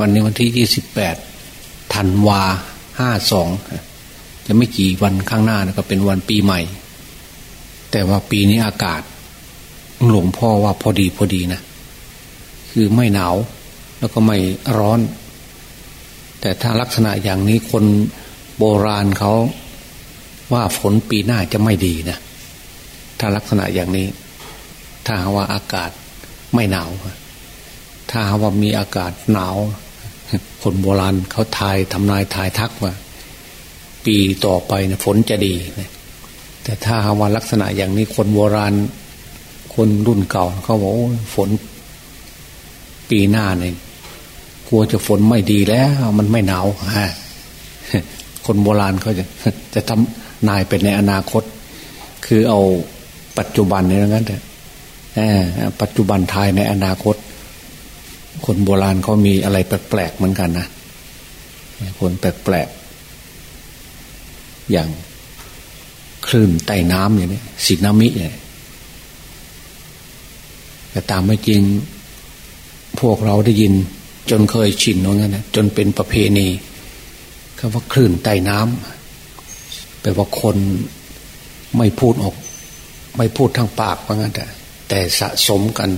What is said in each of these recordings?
วันนี้วันที่ยี่สิบแปดธันวาห้าสองจะไม่กี่วันข้างหน้านะก็เป็นวันปีใหม่ แต่ว่าปีนี้อากาศ หลวงพ่อว่าพอดีพอดีนะคือไม่หนาวแล้วก็ไม่ร้อน แต่ถ้าลักษณะอย่างนี้คนโบราณเขาว่าฝนปีหน้าจะไม่ดีนะถ้าลักษณะอย่างนี้ ถ้าว่าอากาศไม่หนาว ถ้าว่ามีอากาศหนาว คนโบราณเขาทายทำนายทายทักว่า ปีต่อไปนะฝนจะดีนะแต่ถ้าว่าลักษณะอย่างนี้คนโบราณ คนรุ่นเก่าเขาบอกฝน ปีหน้าเนี่ยกลัวจะฝนไม่ดีแล้ว มันไม่หนาวฮะคนโบราณเขาจะจะทำนายเป็นในอนาคต คือเอาปัจจุบันนี่งั้นแต่ปัจจุบันทายในอนาคต คนโบราณเขามีอะไรแปลกๆเหมือนกันนะคนแปลกๆอย่างคลื่นใต้น้ำอย่างนี้สินามิเนี่ยแต่ตามไม่จริงพวกเราได้ยิน จนเคยชินว่างั้นนะจนเป็นประเพณีคำว่าคลื่นใต้น้ำแปลว่าคนไม่พูดออก ไม่พูดทางปากว่างั้นแต่แต่สะสมกัน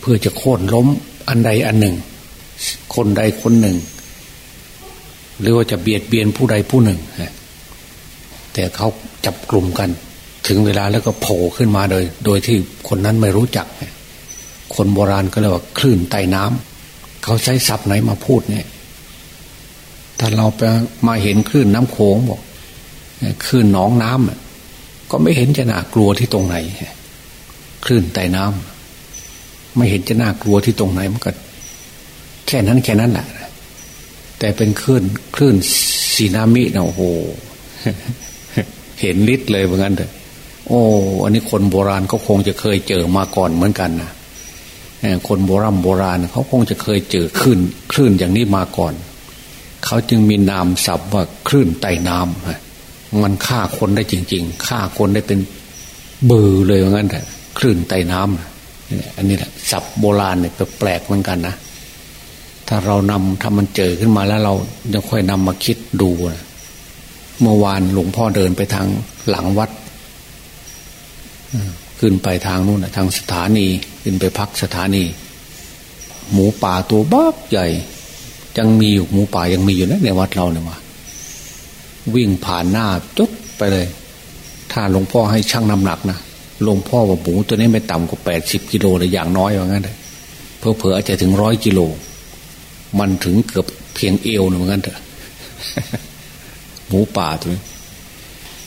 เพื่อจะโค่นล้มอันใดอันหนึ่ง คนใดคนหนึ่ง หรือว่าจะเบียดเบียนผู้ใดผู้หนึ่งแต่เขาจับกลุ่มกัน ถึงเวลาแล้วก็โผล่ขึ้นมาโดย โดยที่คนนั้นไม่รู้จัก คนโบราณก็เรียกว่าคลื่นใต้น้ำเขาใช้ศัพท์ไหนมาพูดเนี่ยถ้าเราไปมาเห็นคลื่นน้ำโขงบอกคลื่นหนองน้ำก็ไม่เห็นจะน่ากลัวที่ตรงไหนคลื่นใต้น้ำ ไม่เห็นจะน่ากลัวที่ตรงไหนมันก็แค่นั้นแค่นั้นแหละแต่เป็นคลื่นคลื่นซีนามินะโอ้โห เห็นฤทธิ์เลยเหมือนกันเถอะโอ้ อันนี้คนโบราณเขาคงจะเคยเจอมาก่อนเหมือนกันนะคนโบราณโบราณเขาคงจะเคยเจอคลื่นคลื่นอย่างนี้มาก่อน เขาจึงมีนามศัพท์ว่าคลื่นไต่น้ำมันฆ่าคนได้จริง ๆฆ่าคนได้เป็นเบือเลยว่างั้นแต่คลื่นไต่น้ำ อันนี้แหละศัพท์โบราณเนี่ยแปลกเหมือนกันนะถ้าเรานำถ้ามันเจอขึ้นมาแล้วเราจะค่อยนำมาคิดดูนะเมื่อวานหลวงพ่อเดินไปทางหลังวัดขึ้นไปทางนู้นทางสถานีขึ้นไปพักสถานี หมูป่าตัวบ้าใหญ่ ยังมีอยู่หมูป่ายังมีอยู่นะในวัดเราเนี่ยว่าวิ่งผ่านหน้าจุดไปเลย ถ้าหลวงพ่อให้ช่างน้ำหนักนะ หลวงพ่อว่าหมูตัวนี้ไม่ต่ำกว่าแปดสิบกิโลเลยอย่างน้อยว่างั้นเลยเพอเพออาจจะถึงร้อยกิโล มันถึงเกือบเพียงเอวเหมือนกันเถอะหมูป่าตัวนี้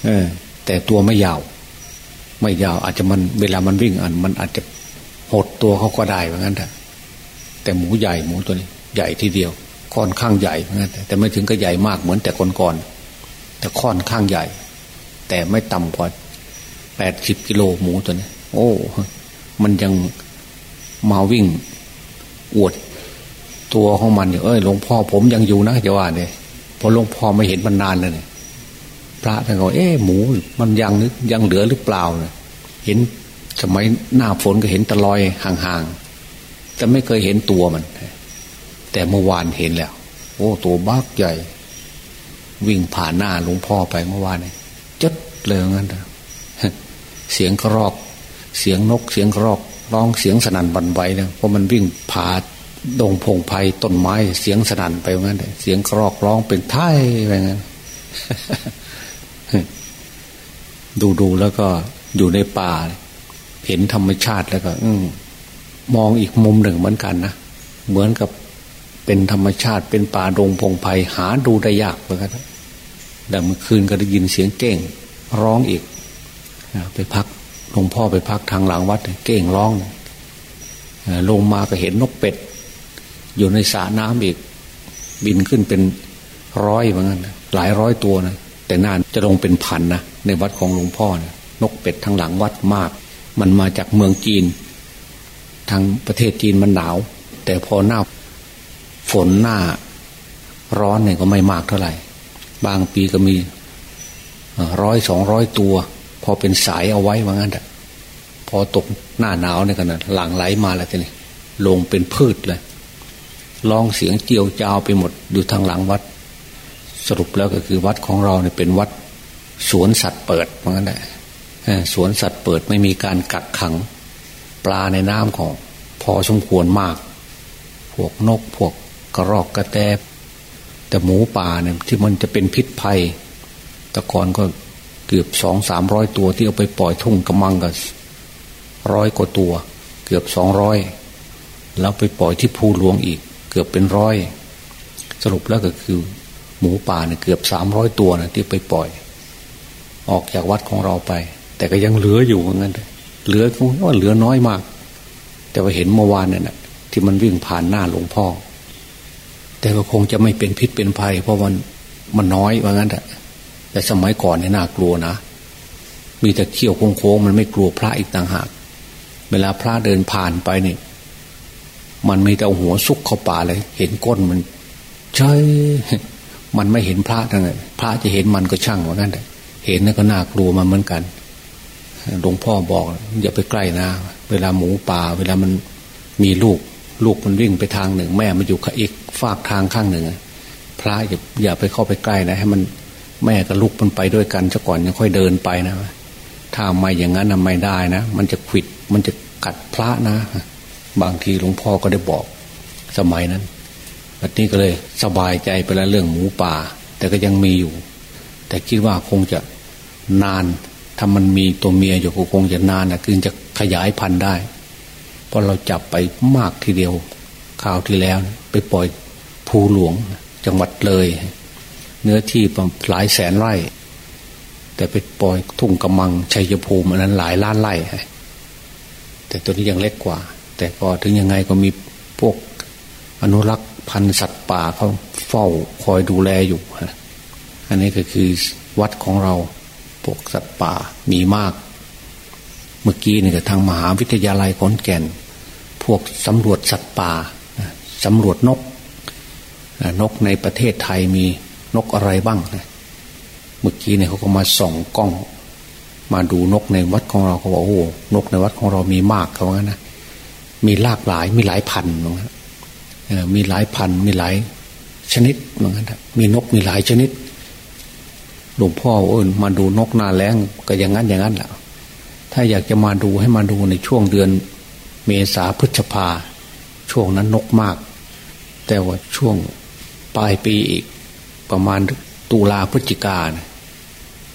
เออ แต่ตัวไม่ยาว ไม่ยาว อาจจะมันเวลามันวิ่งอัน มันอาจจะหดตัวเขาก็ได้เหมือนกันเถอะแต่หมูใหญ่หมูตัวนี้ ใหญ่ทีเดียวค่อนข้างใหญ่แต่ไม่ถึงก็ใหญ่มากเหมือนแต่ก่อนๆแต่ค่อนข้างใหญ่ แต่ไม่ต่ำกว่า แปดสิบกิโลหมูตัวนี้ โอ้ มันยังมาวิ่งอวดตัวของมันอยู่เอ้ยหลวงพ่อผมยังอยู่นะจะว่าเนี่ยพอหลวงพ่อไม่เห็นมันนานเลยพระท่านก็เอ๊ะหมูมันยังนึกยังเหลือหรือเปล่าเนี่ยเห็นสมัยหน้าฝนก็เห็นตะลอยห่างๆแต่ไม่เคยเห็นตัวมัน แต่เมื่อวานเห็นแล้ว โอ้ ตัวบักใหญ่ วิ่งผ่านหน้าหลวงพ่อไปเมื่อวานนี่จัดเลยงั้น เสียงกรอก เสียงนกเสียงกรอกร้องเสียงสนั่นบันไหวเนี่ยเพราะมันวิ่งผ่าดงพงไพ่ต้นไม้ เสียงสนั่นไปงั้นเสียงกรอกร้องเป็นไทยไรเงี้ยดูดูแล้วก็อยู่ในป่า เห็นธรรมชาติแล้วก็ อืมองอีกมุมหนึ่งเหมือนกันนะเหมือนกับเป็นธรรมชาติเป็นป่าดงพงไพ่หาดูได้ยากเหมือนกันแต่เมื่อคืนก็ได้ยินเสียงเก้ง ร้องอีก ไปพักหลวงพ่อไปพักทางหลังวัด เก้งร้องลงมาก็เห็นนกเป็ด อยู่ในสระน้ำอีก บินขึ้นเป็นร้อยเหมือนกันหลายร้อยตัวนะแต่น่านจะลงเป็นพันนะในวัดของหลวงพ่อนะนกเป็ดทางหลังวัดมาก มันมาจากเมืองจีน ทางประเทศจีนมันหนาว แต่พอหน้าฝนหน้าร้อนเนี่ยก็ไม่มากเท่าไหร่ บางปีก็มีร้อยสองร้อยตัว พอเป็นสายเอาไว้ว่างั้นแหะพอตกหน้าหนาวเนี่ยกันนะหลังไหลมาแล้วทีนี้ลงเป็นพืชเลยร้องเสียงเจียวจาวไปหมดอยู่ทางหลังวัด สรุปแล้วก็คือวัดของเราเนี่ยเป็นวัด สวนสัตว์เปิดเหมือนกันแหละสวนสัตว์เปิดไม่มีการกักขัง ปลาในน้ำของพอสมควรมาก พวกนกพวกกระรอกกระแตแต่หมูป่าเนี่ยที่มันจะเป็นพิษภัยตะกอนก็ เกือบสองสามร้อยตัวที่เอาไปปล่อยทุ่งกำมังกันร้อยกว่าตัว เกือบสองร้อยแล้วไปปล่อยที่ภูหลวงอีก เกือบเป็นร้อย สรุปแล้วก็คือ หมูป่าเนี่ยเกือบสามร้อยตัวนะที่ไปปล่อย ออกจากวัดของเราไป แต่ก็ยังเหลืออยู่เหมือนกันเหลือคงว่าเหลือน้อยมาก แต่ว่าเห็นเมื่อวานเนี่ยที่มันวิ่งผ่านหน้าหลวงพ่อ แต่ก็คงจะไม่เป็นพิษเป็นภัย เพราะมันมันน้อยว่างั้นแหละ แต่สมัยก่อนเนี่ยน่ากลัวนะ มีแต่เขี้ยวโค้งๆมันไม่กลัวพระอีกต่างหาก เวลาพระเดินผ่านไปเนี่ยมันไม่แต่หัวซุกเข้าป่าเลย เห็นก้นมันใช่มันไม่เห็นพระทั้งไงพระจะเห็นมันก็ช่างว่างั้นเห็นนั่นก็น่ากลัวมาเหมือนกันหลวงพ่อบอก อย่าไปใกล้นะ เวลาหมูป่า เวลามันมีลูก ลูกมันวิ่งไปทางหนึ่ง แม่มันอยู่อีกฝากทางข้างหนึ่งพระอย่าอย่าไปเข้าไปใกล้นะ ให้มัน แม่กับลูกมันไปด้วยกันซะก่อนยังค่อยเดินไปนะถ้าไม่อย่างนั้นไม่ได้นะ มันจะขิดมันจะกัดพระนะ บางทีหลวงพ่อก็ได้บอกสมัยนั้นแบบนี้ก็เลยสบายใจไปแล้วเรื่องหมูป่า แต่ก็ยังมีอยู่ แต่คิดว่าคงจะนานถ้ามันมีตัวเมียอยู่ก็คงจะนานนะคือจะขยายพันธุ์ได้เพราะเราจับไปมากทีเดียวข่าวที่แล้ว ไปปล่อยภูหลวงจังหวัดเลย เนื้อที่หลายแสนไร่ แต่ไปปล่อยทุ่งกำมังชัยภูมิอันนั้นหลายล้านไร่แต่ตัวนี้ยังเล็กกว่า แต่ก็ถึงยังไงก็มีพวกอนุรักษ์พันธุ์สัตว์ป่าเขาเฝ้าคอยดูแลอยู่อันนี้ก็คือวัดของเราพวกสัตว์ป่ามีมาก เมื่อกี้นี่ก็ทางมหาวิทยาลัยขอนแก่น พวกสำรวจสัตว์ป่าสำรวจนกนกในประเทศไทยมี นกอะไรบ้างนะเมื่อกี้เนี่ยเขาก็มาส่องกล้อง มาดูนกในวัดของเราเขาบอกโอ้นกในวัดของเรามีมากเขาว่างั้นนะมีหลากหลายมีหลายพันเหมือนกันมีหลายพันมีหลายชนิดเหมือนกันมีนกมีหลายชนิดหลวงพ่อเออมาดูนกนาแรงก็อย่างนั้นอย่างนั้นแหละถ้าอยากจะมาดูให้มาดูในช่วงเดือน เมษาพฤษภาช่วงนั้นนกมาก แต่ว่าช่วงปลายปีอีก ประมาณตุลาพฤศจิกาเนี่ย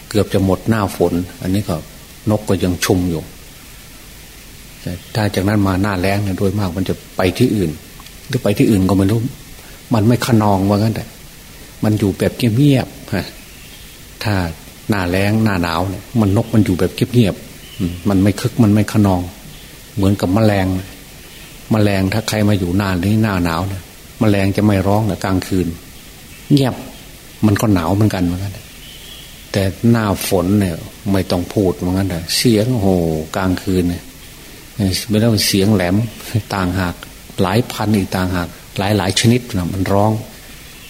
เกือบจะหมดหน้าฝน อันนี้ก็นกก็ยังชุมอยู่แต่ถ้าจากนั้นมาหน้าแรงเนี่ยโดยมากมันจะไปที่อื่น หรือไปที่อื่นก็ไม่รู้มันไม่ขนองว่างั้นแต่มันอยู่แบบเงียบๆฮะถ้าหน้าแรงหน้าหนาวเนี่ยมันนกมันอยู่แบบเงียบๆมันไม่คึกมันไม่ขนอง เหมือนกับมแมลงมแมลงถ้าใครมาอยู่นานี้หน้าหนาวเนี่ยมแมลงจะไม่ร้องแต่กลางคืน เงียบ มันก็หนาวเหมือนกันเหมือนกัน แต่หน้าฝนเนี่ย ไม่ต้องพูดเหมือนกันเสียงโหกลางคืนเนี่ยไม่ต้องเสียงแหลมต่างหาก หลายพันอีกต่างหาก หลายหลายชนิดนะมันร้อง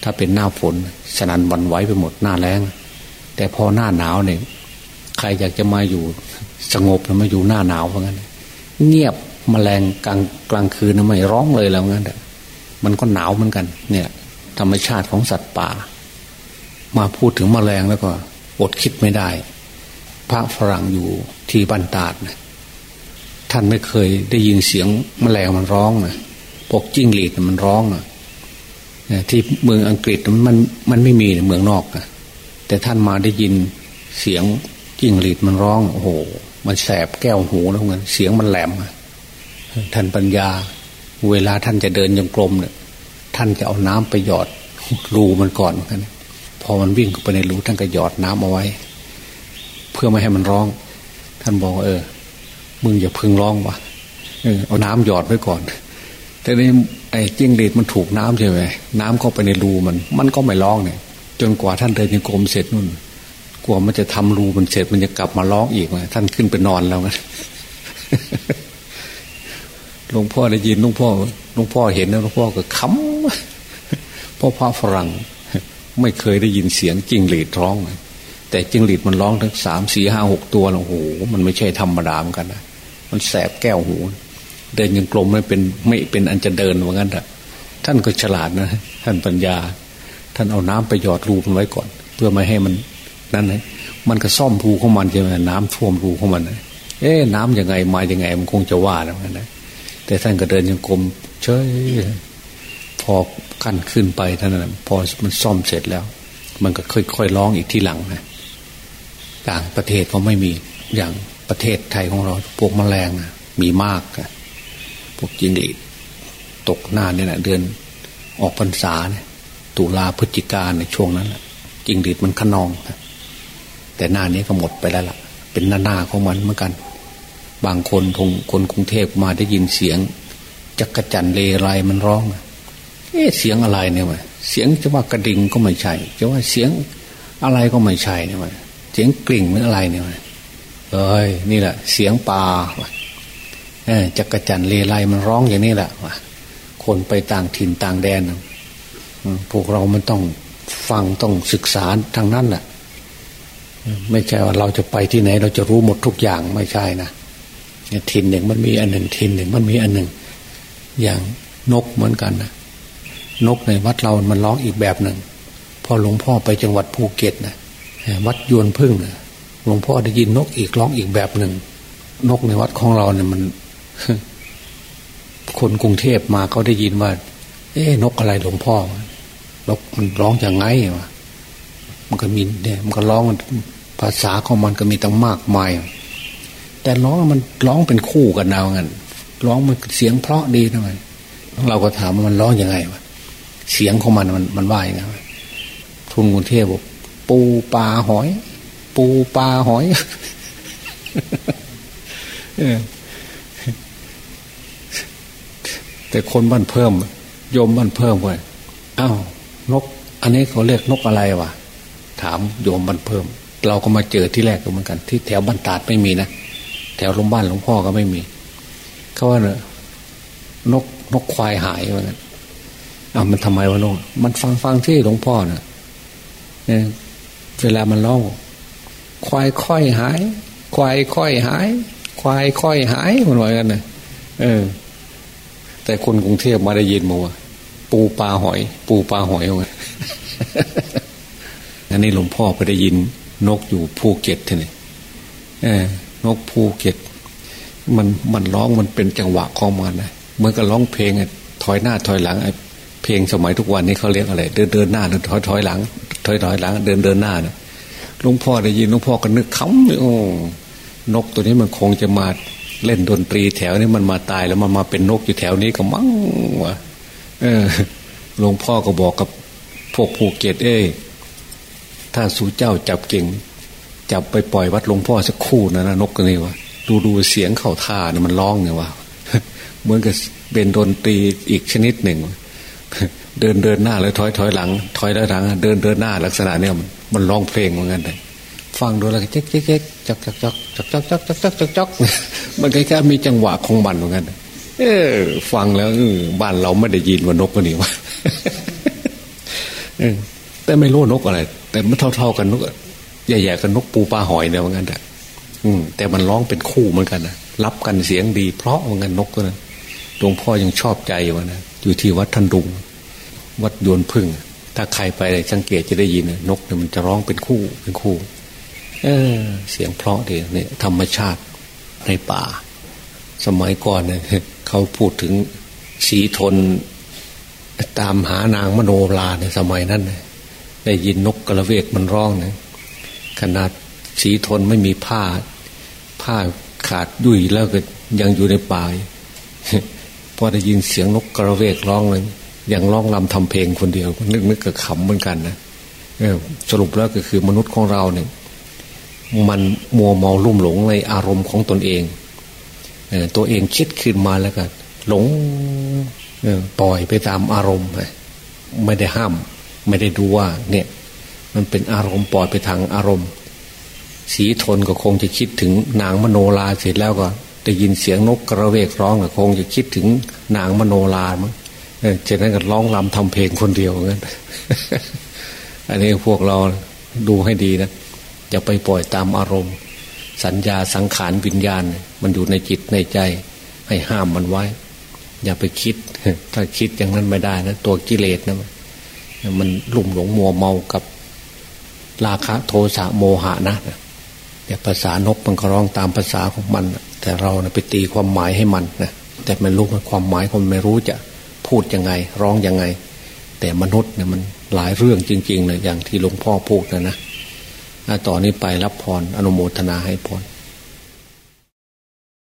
ถ้าเป็นหน้าฝนสนันวันไหวไปหมดหน้าแรงแต่พอหน้าหนาวเนี่ยใครอยากจะมาอยู่สงบมาอยู่หน้าหนาวเหมือนกันเงียบมแมลงกลางกลางคืนไม่ร้องเลยแล้วงั้นมันก็หนาวเหมือนกัน เนี่ย ธรรมชาติของสัตว์ป่า มาพูดถึงมแมลงแล้วก็อดคิดไม่ได้ พระฝรั่งอยู่ที่บันตาดนะท่านไม่เคยได้ยินเสียงมแมลงมันร้องนะพวกจิ้งหรีดมันร้องนะที่เมืองอังกฤษมันมันไม่มีเมืองนอกนะแต่ท่านมาได้ยินเสียงจิ้งหรีดมันร้องโอ้โห มันแสบแก้วหูแล้วเงินเสียงมันแหลมท่านปัญญา เวลาท่านจะเดินยังกลมเนี่ยท่านจะเอาน้ำไปหยอดรูมันก่อนเหมือนกัน พอมันวิ่งเข้าไปในรูท่านก็หยอดน้ำเอาไว้ เพื่อไม่ให้มันร้อง ท่านบอกเออ มึงอย่าพึ่งร้องวะเออเอาน้ำหยอดไว้ก่อนแต่นี้ไอ้จิ้งหรีดมันถูกน้ำใช่ไหมน้ำเข้าไปในรูมัน มันก็ไม่ร้องเนี่ย จนกว่าท่านเดินยังกรมเสร็จนู่นกลัวมันจะทำรูมันเสร็จมันจะกลับมาร้องอีกไงท่านขึ้นไปนอนแล้วกันหลวงพ่อได้ยินหลวงพ่อหลวงพ่อเห็นแล้วหลวงพ่อก็ขำพ่อพระฝรั่ง ไม่เคยได้ยินเสียงจิงหลีดร้อง แต่จิงหลีดมันร้องทั้งสามสี่ห้าหกตัวโอ้โหมันไม่ใช่ธรรมดาเหมือนกันนะมันแสบแก้วหู เดินยังกลมไม่เป็นไม่เป็นอันจะเดินเหมือนกันอะท่านก็ฉลาดนะ ท่านปัญญา ท่านเอาน้ำไปหยอดรูมันไว้ก่อน เพื่อไม่ให้มันนั่นเลยมันก็ซ่อมรูของมันใช่ไหมน้ำท่วมรูของมันเอ๊ะน้ำยังไงมายังไงมันคงจะว่าแล้วนนะแต่ท่านก็เดินยังกลมเฉย อขั้นขึ้นไปเท่านั้นพอมันซ่อมเสร็จแล้ว มันก็ค่อยๆร้องอีกที่หลังนะต่างประเทศเขาไม่มีอย่างประเทศไทยของเรา พวกมแมลงมีมากพวกจิงหรีดตกหน้าเนี่ยนะเดือนออกพรรษาเนี่ยตุลาพฤศจิกาในช่วงนั้นจิงหรีดมันขนองแต่หน้านี้ก็หมดไปแล้วล่ะ เป็นหน้าหน้าของมันเหมือนกัน บางคนทงคนกรุงเทพมาได้ยินเสียง จักระจันเลไรมันร้องเอ๊ะเสียงอะไรเนี่ยมันเสียงจะว่ากระดิ่งก็ไม่ใช่ จะว่าเสียงอะไรก็ไม่ใช่เนี่ยมันเสียงกลิ่งหรืออะไรเนี่ยมันเอ้ยนี่แหละ เสียงปลาจักระจันเลไรมันร้องอย่างนี้แหละคนไปต่างถิ่นต่างแดนพวกเรามันต้องฟังต้องศึกษาทางนั้นแหละไม่ใช่ว่าเราจะไปที่ไหน เราจะรู้หมดทุกอย่างไม่ใช่นะถิ่นหนึ่งมันมีอันหนึ่งถิ่นหนึ่งมันมีอันหนึ่ง อย่างนกเหมือนกันนะ นกในวัดเรา มันร้องอีกแบบหนึ่ง พอหลวงพ่อไปจังหวัดภูเก็ตนะวัดยวนพึ่งนะหลวงพ่อได้ยินนกอีกร้องอีกแบบหนึ่ง นกในวัดของเราเนี่ยมัน คนกรุงเทพมาเขาได้ยินว่า เอ๊นกอะไรหลวงพ่อนกมันร้องอย่างไงวะมันก็มีเนี่ยมันก็ร้องภาษาของมันก็มีตั้งมากมาย แต่ร้องมันร้องเป็นคู่กันเอางั้นร้องมันเสียงเพราะดีนะมันเราก็ถามว่ามันร้องอยังไงวะ เสียงของมันมันมันว่าอย่างไงทุนกรุงเทพบอกปูปลาหอย ปูปลาหอยแต่คนบ้านเพิ่มยมบ้านเพิ่มไปอ้าวนก อันนี้เขาเรียกนกอะไรวะถามโยมบ้านเพิ่ม เราก็มาเจอที่แรกก็เหมือนกัน ที่แถวบ้านตาดไม่มีนะแถวโรงพยาบาลหลวงพ่อก็ไม่มีเขาว่าเนอะนกนกควายหายว่างั้น อ้ามันทำไมวะนกมันฟังฟังที่หลวงพ่อนะ่ะเนี่ยเวลามันร้องควายค่อยหาย ควายค่อยหาย ควายค่อยหายมันว่ากันนะเออ แต่คนกรุงเทพมาได้ยินมาว่าปูปลาหอย ปูปลาหอยว่าอันนี้หลวงพ่อไปได้ยิน นกอยู่ภูเก็ตทีนี่เออนกภูเก็ต มันมันร้องมันเป็นจังหวะของมันนะเหมือนกับร้องเพลงถอยหน้าถอยหลังไอ้ เพลงสมัยทุกวันนี้เขาเรียกอะไร เดินเดินหน้าเดินถอยถอยหลัง ถอยถอยหลัง เดินเดินหน้าเนี่ยหลวงพ่อได้ยินหลวงพ่อก็นึกคำโอ้นกตัวนี้มันคงจะมาเล่นดนตรีแถวนี้มันมาตายแล้วมันมาเป็นนกอยู่แถวนี้ก็มั้งวะเออหลวงพ่อก็บอกกับพวกภูเก็ตเอ้ถ้าสู่เจ้าจับเก่ง จับไปปล่อยวัดหลวงพ่อสักคู่นะนะนกกันนี่วะดูดูเสียงเข่าท่าเนี่ยมันร้องเนี่ยวะเหมือนกับเป็นดนตรีอีกชนิดหนึ่ง เดินเดินหน้าแล้วถอยถอยหลัง ถอยแล้วหลัง เดินเดินหน้าลักษณะเนี่ยมันร้องเพลงเหมือนกันเลยฟังดูแล้วก็เจ๊กเจ๊กเจ๊กจักจักจักจักจักจักจักจักจักจักมันแค่มีจังหวะของมันเหมือนกันเออ ฟังแล้วบ้านเราไม่ได้ยินว่านกกันนี่วะแต่ไม่รู้นกอะไร แต่มันเท่าๆกันนกใหญ่ๆกันนกปูปลาหอยเนี่ยเหมือนกันแต่แต่มันร้องเป็นคู่เหมือนกันนะรับกันเสียงดี เพราะเหมือนกันนกตัวนั้นหลวงพ่อยังชอบใจอยู่นะ อยู่ที่วัดทันดุง วัดยวนพึ่ง ถ้าใครไปสังเกตจะได้ยินนกเนี่ยมันจะร้องเป็นคู่เป็นคู่ เออ เสียงเพราะดีเนี่ยธรรมชาติในป่า สมัยก่อนเนี่ยเขาพูดถึงสีทน ตามหานางมโนราในสมัยนั้นเนี่ยได้ยินนกกระเวกมันร้องเนี่ยขนาดสีทนไม่มีผ้า ผ้าขาดยุ่ยแล้วก็ยังอยู่ในป่า พอได้ยินเสียงนกกระเวกร้องเลยยังร้องลำทำเพลงคนเดียวนึกนึกกับขำเหมือนกันนะสรุปแล้วก็คือมนุษย์ของเราเนี่ย มันมัวเมาลุ่มหลงในอารมณ์ของตนเองตัวเองคิดขึ้นมาแล้วก็หลงปล่อยไปตามอารมณ์ไม่ได้ห้าม ไม่ได้ดูว่าเนี่ย มันเป็นอารมณ์ปล่อยไปทางอารมณ์ สีทนก็คงจะคิดถึงนางมโนลาเสร็จแล้วก็ ได้ยินเสียงนกกระเวกร้องก็คงจะคิดถึงนางมโนลามั้งจากนั้นก็ร้องลำทำเพลงคนเดียวงั้นอันนี้พวกเราดูให้ดีนะอย่าไปปล่อยตามอารมณ์ สัญญาสังขารวิญญาณ มันอยู่ในจิตในใจ ให้ห้ามมันไว้ อย่าไปคิด ถ้าคิดอย่างนั้นไม่ได้นะตัวกิเลสนะมันลุ่มหลงมัวเมากับราคะโทสะโมหะนะเนี่ยภาษานกมันก็ร้องตามภาษาของมัน แต่เรานะไปตีความหมายให้มันนะแต่มันรู้ความหมายคนไม่รู้จะพูดยังไง ร้องยังไง แต่มนุษย์เนี่ยมันหลายเรื่องจริงๆเลยอย่างที่หลวงพ่อพูดนะนะต่อนนี้ไปรับพรอนุโมทนาให้พร